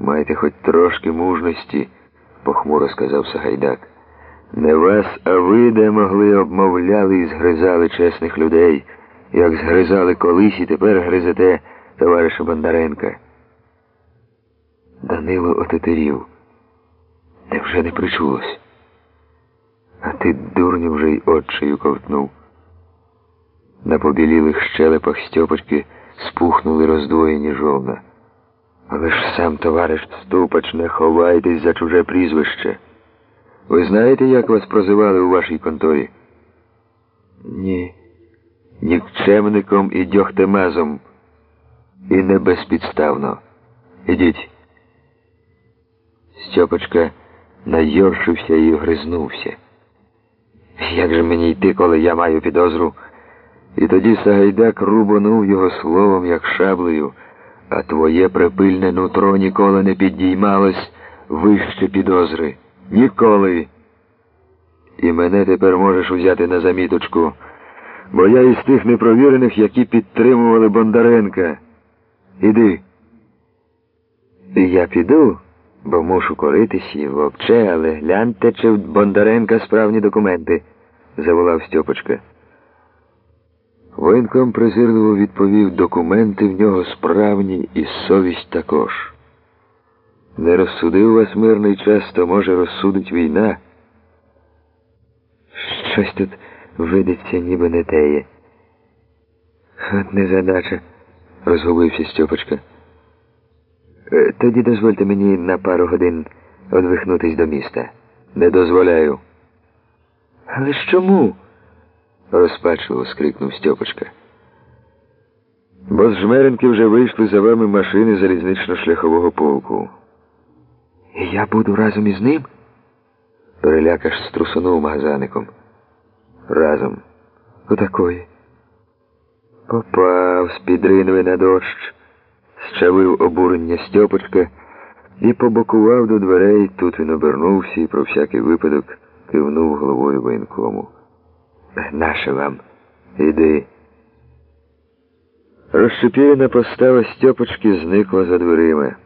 Майте хоч трошки мужності, похмуро сказав Сагайдак. Не вас, а ви де могли обмовляли і згризали чесних людей, як згризали колись і тепер гризете товариша Бондаренка. Данило отетерів. Невже не причулось? А ти, дурню, вже й отчею ковтнув. На побілілих щелепах Стьопочки спухнули роздвоєні жовна. Але ж сам товариш Ступач, не ховайтесь за чуже прізвище. Ви знаєте, як вас прозивали у вашій конторі? Ні. Нікчемником і дьохтемазом. І не безпідставно. Ідіть. Стьопочка найоршився і огризнувся. Як же мені йти, коли я маю підозру? І тоді Сагайдак рубанув його словом, як шаблею, а твоє припильне нутро ніколи не підіймалось вище підозри. Ніколи. І мене тепер можеш узяти на заміточку, бо я із тих непровірених, які підтримували Бондаренка. Іди. Я піду, бо мушу коритись і вовче, але гляньте, чи в Бондаренка справні документи, заволав Стьопочка. Воєнком презирливо відповів, документи в нього справні і совість також. Не розсудив вас мирний час, то може розсудить війна. Щось тут видиться, ніби не теє. От незадача, розгубився Стьопочка. «Е, Тоді дозвольте мені на пару годин одвихнутись до міста. Не дозволяю. Але ж чому? Розпачливо скрикнув Стьопочка. Бо з Жмеренки вже вийшли за вами машини залізнично-шляхового полку. І я буду разом із ним? Перелякаш струсонув магазаником. Разом. Отакої. Попав з підринви на дощ, щавив обурення Стьопочка і побокував до дверей. Тут він обернувся і про всякий випадок кивнув головою воєнкому. Наше вам. Іди. Розшипірена постава Стьопочки зникла за дверима.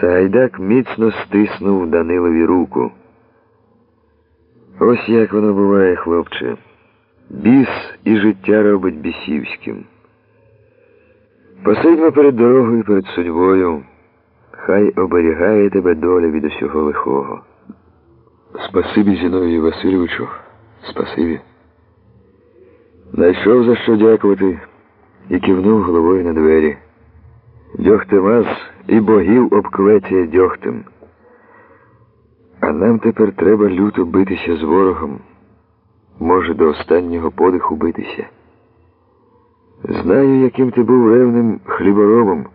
Сагайдак міцно стиснув Данилові руку. Ось як воно буває, хлопче. Біс і життя робить бісівським. Посидьмо перед дорогою, перед судьбою. Хай оберігає тебе доля від усього лихого. Спасибі Зіновію Васильовичу, спасибі. Найшов за що дякувати і кивнув головою на двері. Дьохтемаз і богів обкветє дьохтем. А нам тепер треба люто битися з ворогом, може, до останнього подиху битися. Знаю, яким ти був ревним хліборобом,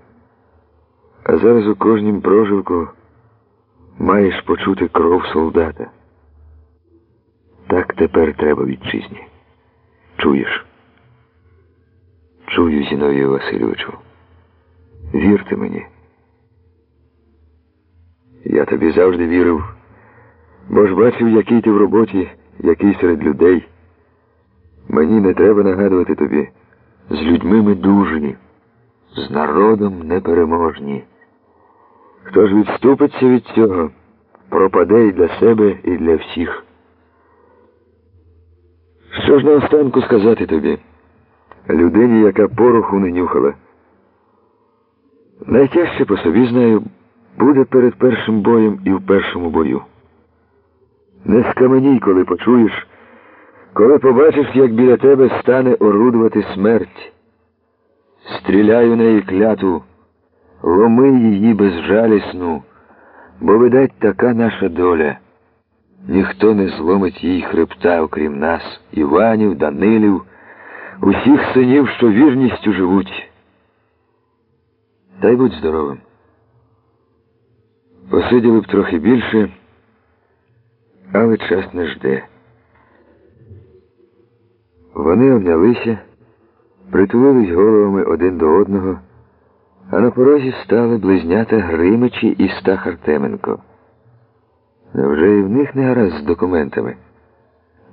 а зараз у кожнім проживку маєш почути кров солдата. Так тепер треба вітчизні. Чуєш? Чую, Зіновію Васильовичу. Вірте мені. Я тобі завжди вірив, бо ж бачив, який ти в роботі, який серед людей. Мені не треба нагадувати тобі. З людьми ми дужні, з народом непереможні. Хто ж відступиться від цього, пропаде і для себе, і для всіх. Що ж наостанку сказати тобі, людині, яка пороху не нюхала? Найтяжче по собі знаю, буде перед першим боєм і в першому бою. Не скаменій, коли почуєш, коли побачиш, як біля тебе стане орудувати смерть. Стріляй у неї кляту, ломи її безжалісну, бо, видать, така наша доля. Ніхто не зломить їй хребта, окрім нас, Іванів, Данилів, усіх синів, що вірністю живуть. Дай будь здоровим. Посиділи б трохи більше, але час не жде. Вони обнялися, притулились головами один до одного, а на порозі стали близнята Гримичі і Стах Артеменко. Невже і в них не гаразд з документами?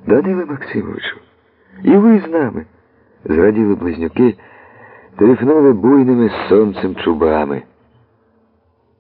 Даниле Максимовичу, і ви з нами, зраділи близнюки, тріфнули буйними сонцем чубами.